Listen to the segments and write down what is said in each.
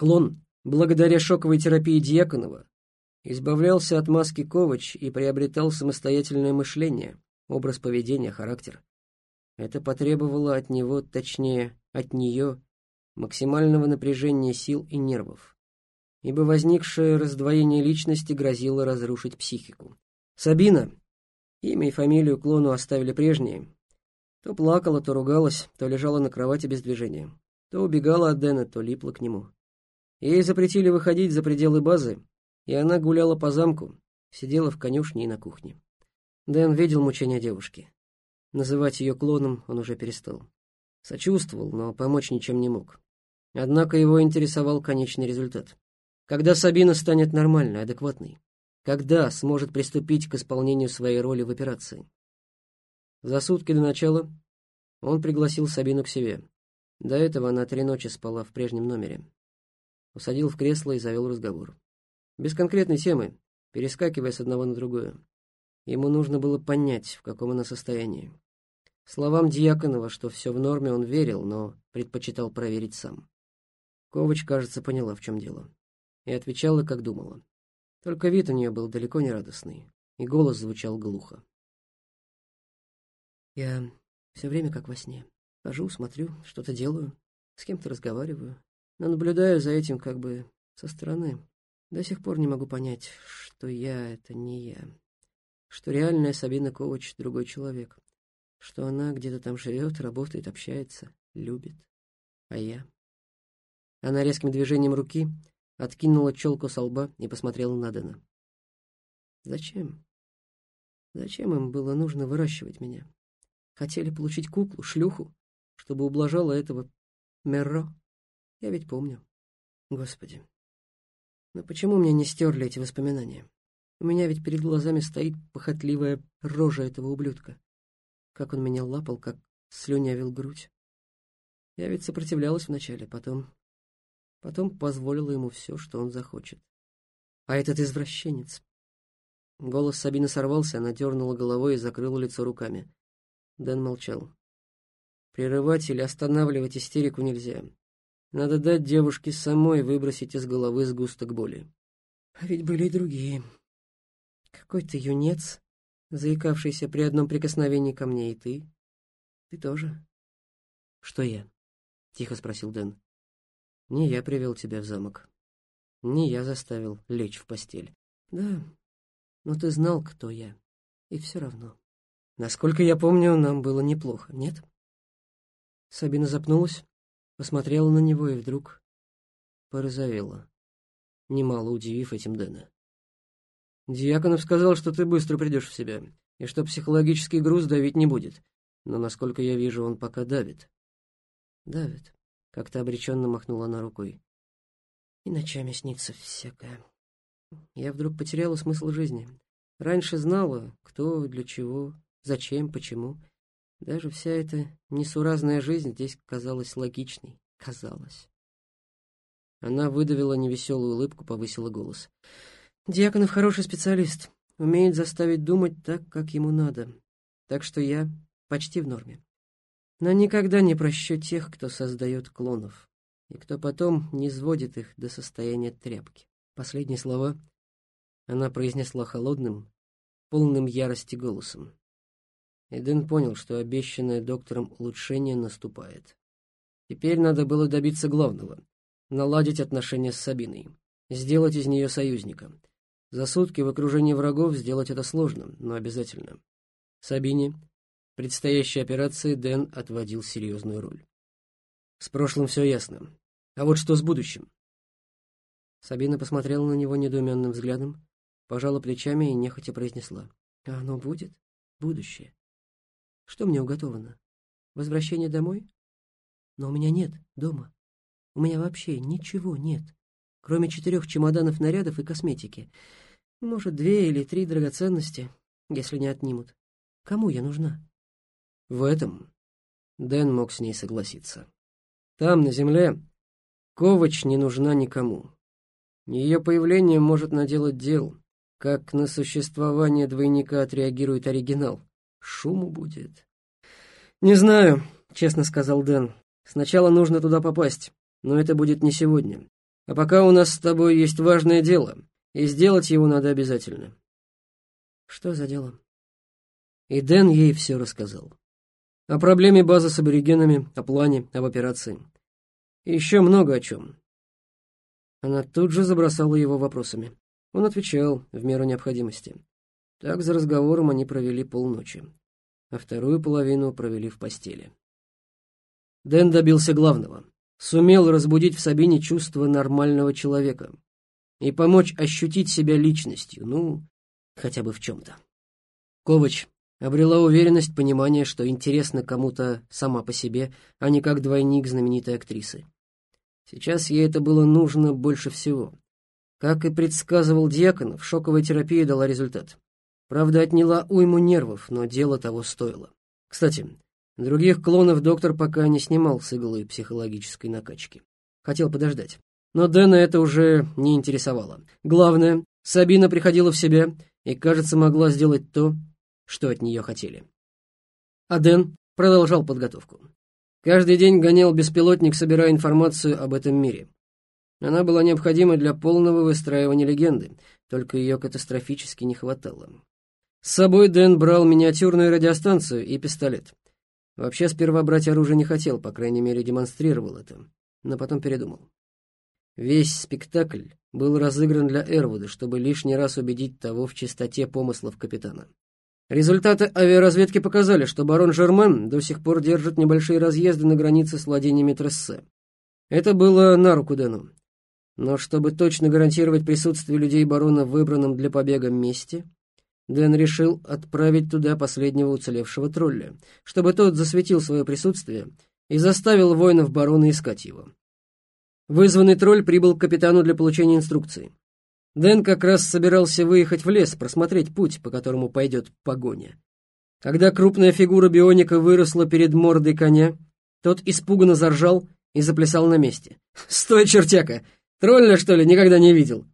Клон, благодаря шоковой терапии Дьяконова, избавлялся от маски Ковач и приобретал самостоятельное мышление, образ поведения, характер. Это потребовало от него, точнее, от нее, максимального напряжения сил и нервов, ибо возникшее раздвоение личности грозило разрушить психику. Сабина, имя и фамилию клону оставили прежние, то плакала, то ругалась, то лежала на кровати без движения, то убегала от Дэна, то липла к нему. Ей запретили выходить за пределы базы, и она гуляла по замку, сидела в конюшне и на кухне. Дэн видел мучения девушки. Называть ее клоном он уже перестал. Сочувствовал, но помочь ничем не мог. Однако его интересовал конечный результат. Когда Сабина станет нормальной, адекватной? Когда сможет приступить к исполнению своей роли в операции? За сутки до начала он пригласил Сабину к себе. До этого она три ночи спала в прежнем номере. Усадил в кресло и завел разговор. Без конкретной темы, перескакивая с одного на другое. Ему нужно было понять, в каком она состоянии. Словам Дьяконова, что все в норме, он верил, но предпочитал проверить сам. Ковач, кажется, поняла, в чем дело. И отвечала, как думала. Только вид у нее был далеко не радостный, и голос звучал глухо. «Я все время как во сне. Хожу, смотрю, что-то делаю, с кем-то разговариваю, но наблюдаю за этим как бы со стороны. До сих пор не могу понять, что я — это не я, что реальная Сабина Ковач — другой человек, что она где-то там живет, работает, общается, любит. А я? Она резким движением руки откинула челку со лба и посмотрела на Дэна. Зачем? Зачем им было нужно выращивать меня? Хотели получить куклу, шлюху, чтобы ублажала этого Мерро? Я ведь помню. Господи. Но почему мне не стерли эти воспоминания? У меня ведь перед глазами стоит похотливая рожа этого ублюдка как он меня лапал, как слюнявил грудь. Я ведь сопротивлялась вначале, потом... Потом позволила ему все, что он захочет. А этот извращенец... Голос Сабины сорвался, она дернула головой и закрыла лицо руками. Дэн молчал. Прерывать или останавливать истерику нельзя. Надо дать девушке самой выбросить из головы сгусток боли. А ведь были и другие. Какой-то юнец заикавшийся при одном прикосновении ко мне, и ты. Ты тоже. Что я? Тихо спросил Дэн. Не я привел тебя в замок. Не я заставил лечь в постель. Да, но ты знал, кто я. И все равно. Насколько я помню, нам было неплохо, нет? Сабина запнулась, посмотрела на него и вдруг порозовела, немало удивив этим Дэна. Дьяконов сказал, что ты быстро придешь в себя, и что психологический груз давить не будет. Но, насколько я вижу, он пока давит. Давит. Как-то обреченно махнула она рукой. И ночами снится всякое. Я вдруг потеряла смысл жизни. Раньше знала, кто, для чего, зачем, почему. Даже вся эта несуразная жизнь здесь казалась логичной. Казалось. Она выдавила невеселую улыбку, повысила голос. Дьяконов хороший специалист, умеет заставить думать так, как ему надо. Так что я почти в норме. Но никогда не прощу тех, кто создает клонов, и кто потом не сводит их до состояния тряпки. Последние слова она произнесла холодным, полным ярости голосом. Эден понял, что обещанное доктором улучшение наступает. Теперь надо было добиться главного — наладить отношения с Сабиной, сделать из нее союзника — за сутки в окружении врагов сделать это сложно, но обязательно. Сабине предстоящей операции Дэн отводил серьезную роль. С прошлым все ясно. А вот что с будущим? Сабина посмотрела на него недоуменным взглядом, пожала плечами и нехотя произнесла. А оно будет? Будущее. Что мне уготовано? Возвращение домой? Но у меня нет дома. У меня вообще ничего нет кроме четырех чемоданов нарядов и косметики. Может, две или три драгоценности, если не отнимут. Кому я нужна? В этом Дэн мог с ней согласиться. Там, на земле, Ковач не нужна никому. Ее появление может наделать дел, как на существование двойника отреагирует оригинал. Шуму будет. «Не знаю», — честно сказал Дэн. «Сначала нужно туда попасть, но это будет не сегодня. А пока у нас с тобой есть важное дело, и сделать его надо обязательно. Что за дело? И Дэн ей все рассказал. О проблеме базы с аборигенами, о плане, об операции. И еще много о чем. Она тут же забросала его вопросами. Он отвечал в меру необходимости. Так за разговором они провели полночи, а вторую половину провели в постели. Дэн добился главного. Сумел разбудить в Сабине чувство нормального человека и помочь ощутить себя личностью, ну, хотя бы в чем-то. Ковач обрела уверенность, понимание, что интересна кому-то сама по себе, а не как двойник знаменитой актрисы. Сейчас ей это было нужно больше всего. Как и предсказывал Дьяконов, шоковая терапия дала результат. Правда, отняла уйму нервов, но дело того стоило. Кстати, других клонов доктор пока не снимал с иглы психологической накачки. Хотел подождать. Но Дэна это уже не интересовало. Главное, Сабина приходила в себя и, кажется, могла сделать то, что от нее хотели. А Дэн продолжал подготовку. Каждый день гонял беспилотник, собирая информацию об этом мире. Она была необходима для полного выстраивания легенды, только ее катастрофически не хватало. С собой Дэн брал миниатюрную радиостанцию и пистолет. Вообще сперва брать оружие не хотел, по крайней мере демонстрировал это, но потом передумал. Весь спектакль был разыгран для Эрвуда, чтобы лишний раз убедить того в чистоте помыслов капитана. Результаты авиаразведки показали, что барон Жермен до сих пор держит небольшие разъезды на границе с владениями Трессе. Это было на руку Дэну. Но чтобы точно гарантировать присутствие людей барона в выбранном для побега месте, Дэн решил отправить туда последнего уцелевшего тролля, чтобы тот засветил свое присутствие и заставил воинов барона искать его. Вызванный тролль прибыл к капитану для получения инструкции. Дэн как раз собирался выехать в лес, просмотреть путь, по которому пойдет погоня. Когда крупная фигура бионика выросла перед мордой коня, тот испуганно заржал и заплясал на месте. «Стой, чертяка! Тролля, что ли, никогда не видел?»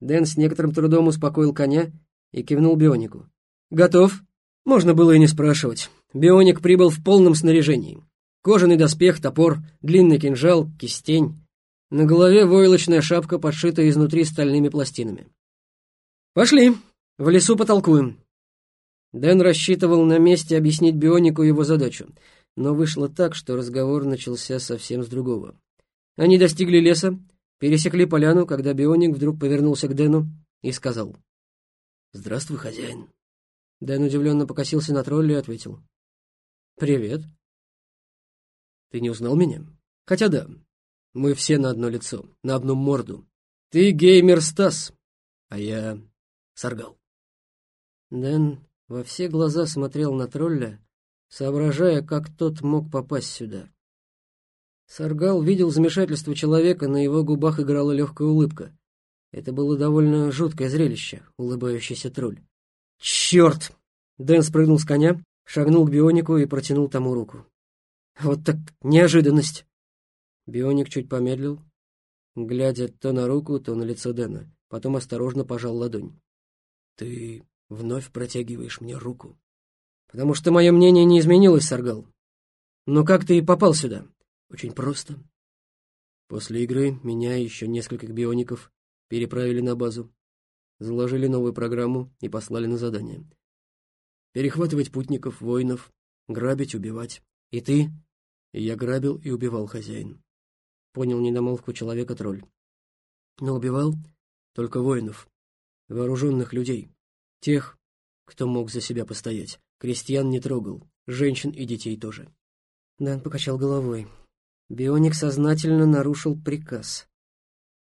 Дэн с некоторым трудом успокоил коня и кивнул бионику. «Готов?» Можно было и не спрашивать. Бионик прибыл в полном снаряжении. Кожаный доспех, топор, длинный кинжал, кистень. На голове войлочная шапка, подшитая изнутри стальными пластинами. «Пошли, в лесу потолкуем». Дэн рассчитывал на месте объяснить Бионику его задачу, но вышло так, что разговор начался совсем с другого. Они достигли леса, пересекли поляну, когда Бионик вдруг повернулся к Дэну и сказал. «Здравствуй, хозяин». Дэн удивленно покосился на тролля и ответил. «Привет». «Ты не узнал меня?» «Хотя да, мы все на одно лицо, на одну морду. Ты геймер Стас, а я Саргал. Дэн во все глаза смотрел на тролля, соображая, как тот мог попасть сюда. Саргал видел замешательство человека, на его губах играла легкая улыбка. Это было довольно жуткое зрелище, улыбающийся тролль. «Черт!» Дэн спрыгнул с коня, шагнул к бионику и протянул тому руку. «Вот так неожиданность!» Бионик чуть помедлил, глядя то на руку, то на лицо Дэна, потом осторожно пожал ладонь. «Ты вновь протягиваешь мне руку?» «Потому что мое мнение не изменилось, Саргал. Но как ты попал сюда?» «Очень просто. После игры меня и еще нескольких биоников переправили на базу, заложили новую программу и послали на задание. Перехватывать путников, воинов, грабить, убивать. И ты?» Я грабил и убивал хозяин понял недомолвку человека тролль. Но убивал только воинов, вооруженных людей, тех, кто мог за себя постоять. Крестьян не трогал, женщин и детей тоже. Дан покачал головой. Бионик сознательно нарушил приказ.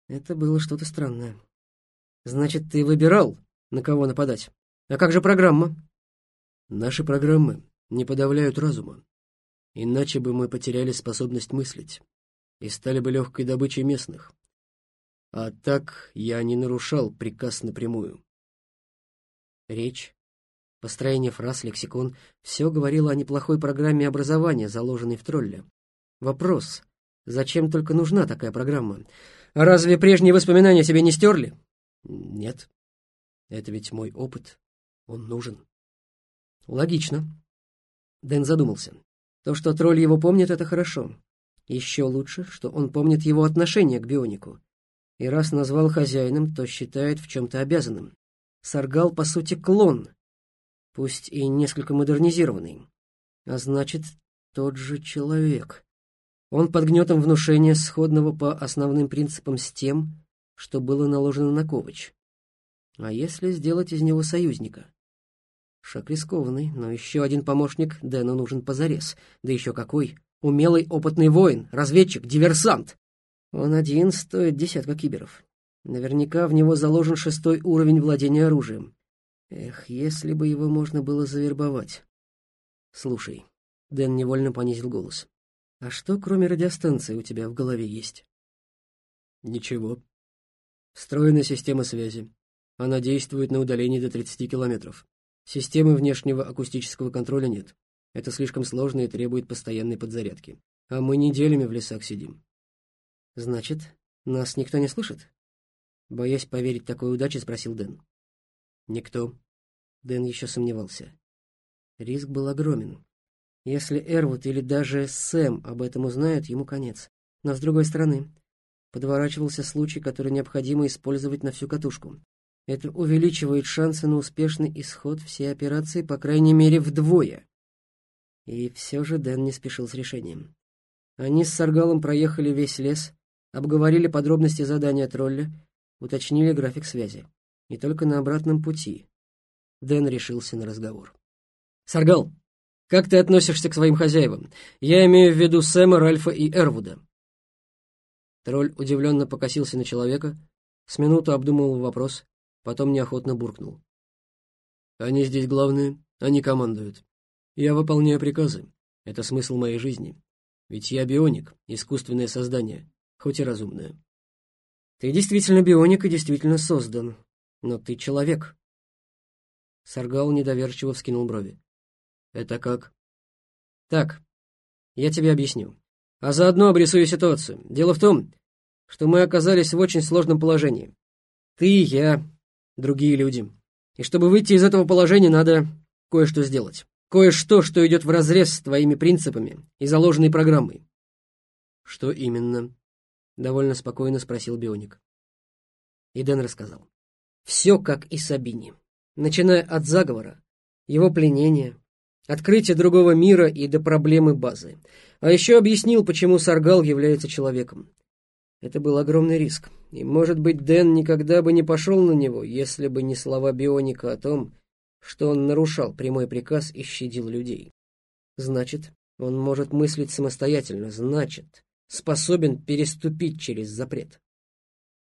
Это было что-то странное. Значит, ты выбирал, на кого нападать. А как же программа? Наши программы не подавляют разума. Иначе бы мы потеряли способность мыслить и стали бы легкой добычей местных. А так я не нарушал приказ напрямую. Речь, построение фраз, лексикон — все говорило о неплохой программе образования, заложенной в тролле. Вопрос, зачем только нужна такая программа? Разве прежние воспоминания тебе не стерли? Нет. Это ведь мой опыт. Он нужен. Логично. Дэн задумался. То, что тролль его помнит, это хорошо. Еще лучше, что он помнит его отношение к бионику. И раз назвал хозяином, то считает в чем-то обязанным. Саргал, по сути, клон, пусть и несколько модернизированный. А значит, тот же человек. Он под гнетом внушения, сходного по основным принципам с тем, что было наложено на Ковач. А если сделать из него союзника? Шаг рискованный, но еще один помощник Дэну нужен позарез. Да еще какой! Умелый опытный воин, разведчик, диверсант! Он один стоит десятка киберов. Наверняка в него заложен шестой уровень владения оружием. Эх, если бы его можно было завербовать. Слушай, Дэн невольно понизил голос. А что, кроме радиостанции, у тебя в голове есть? Ничего. Встроенная система связи. Она действует на удалении до 30 километров. Системы внешнего акустического контроля нет. Это слишком сложно и требует постоянной подзарядки. А мы неделями в лесах сидим. Значит, нас никто не слышит? Боясь поверить такой удаче, спросил Дэн. Никто. Дэн еще сомневался. Риск был огромен. Если Эрвуд или даже Сэм об этом узнают, ему конец. Но с другой стороны, подворачивался случай, который необходимо использовать на всю катушку. Это увеличивает шансы на успешный исход всей операции, по крайней мере, вдвое. И все же Дэн не спешил с решением. Они с Саргалом проехали весь лес, обговорили подробности задания тролля, уточнили график связи. И только на обратном пути Дэн решился на разговор. «Саргал, как ты относишься к своим хозяевам? Я имею в виду Сэма, Ральфа и Эрвуда». Тролль удивленно покосился на человека, с минуту обдумывал вопрос, потом неохотно буркнул. «Они здесь главные, они командуют. Я выполняю приказы. Это смысл моей жизни. Ведь я бионик, искусственное создание, хоть и разумное». «Ты действительно бионик и действительно создан, но ты человек». Саргал недоверчиво вскинул брови. «Это как?» «Так, я тебе объясню. А заодно обрисую ситуацию. Дело в том, что мы оказались в очень сложном положении. Ты, я, другие люди. И чтобы выйти из этого положения, надо кое-что сделать. Кое-что, что идет вразрез с твоими принципами и заложенной программой. Что именно? Довольно спокойно спросил Бионик. И Дэн рассказал. Все как и Сабини. Начиная от заговора, его пленения, открытия другого мира и до проблемы базы. А еще объяснил, почему Саргал является человеком. Это был огромный риск, и, может быть, Дэн никогда бы не пошел на него, если бы не слова Бионика о том, что он нарушал прямой приказ и щадил людей. Значит, он может мыслить самостоятельно, значит, способен переступить через запрет.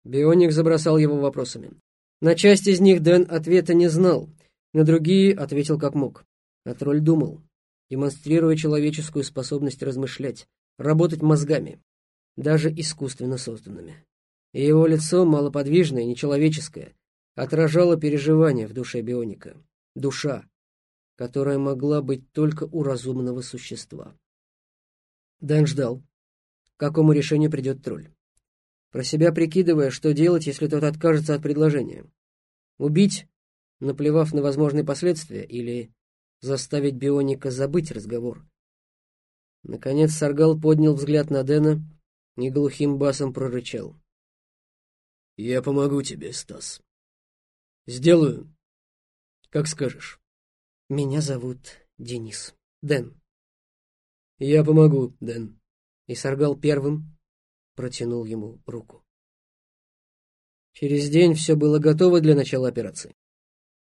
Бионик забросал его вопросами. На часть из них Дэн ответа не знал, на другие ответил как мог. Тролль думал, демонстрируя человеческую способность размышлять, работать мозгами, даже искусственно созданными. И его лицо, малоподвижное, нечеловеческое, отражало переживания в душе бионика. Душа, которая могла быть только у разумного существа. Дэн ждал, к какому решению придет тролль. Про себя прикидывая, что делать, если тот откажется от предложения. Убить, наплевав на возможные последствия, или заставить бионика забыть разговор. Наконец Саргал поднял взгляд на Дэна и глухим басом прорычал. «Я помогу тебе, Стас. Сделаю, как скажешь». «Меня зовут Денис. Дэн». «Я помогу, Дэн». И Саргал первым протянул ему руку. Через день все было готово для начала операции.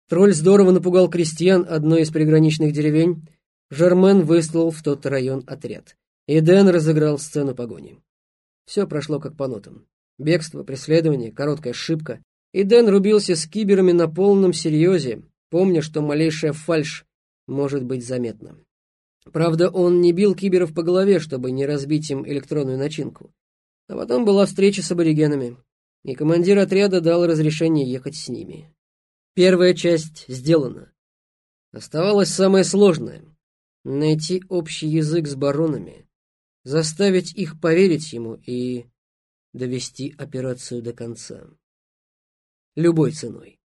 Тролль здорово напугал крестьян одной из приграничных деревень. Жермен выслал в тот район отряд. И Дэн разыграл сцену погони. Все прошло как по нотам. Бегство, преследование, короткая ошибка. И Дэн рубился с киберами на полном серьезе, помня, что малейшая фальшь может быть заметна. Правда, он не бил киберов по голове, чтобы не разбить им электронную начинку. А потом была встреча с аборигенами, и командир отряда дал разрешение ехать с ними. Первая часть сделана. Оставалось самое сложное — найти общий язык с баронами, заставить их поверить ему и довести операцию до конца. Любой ценой.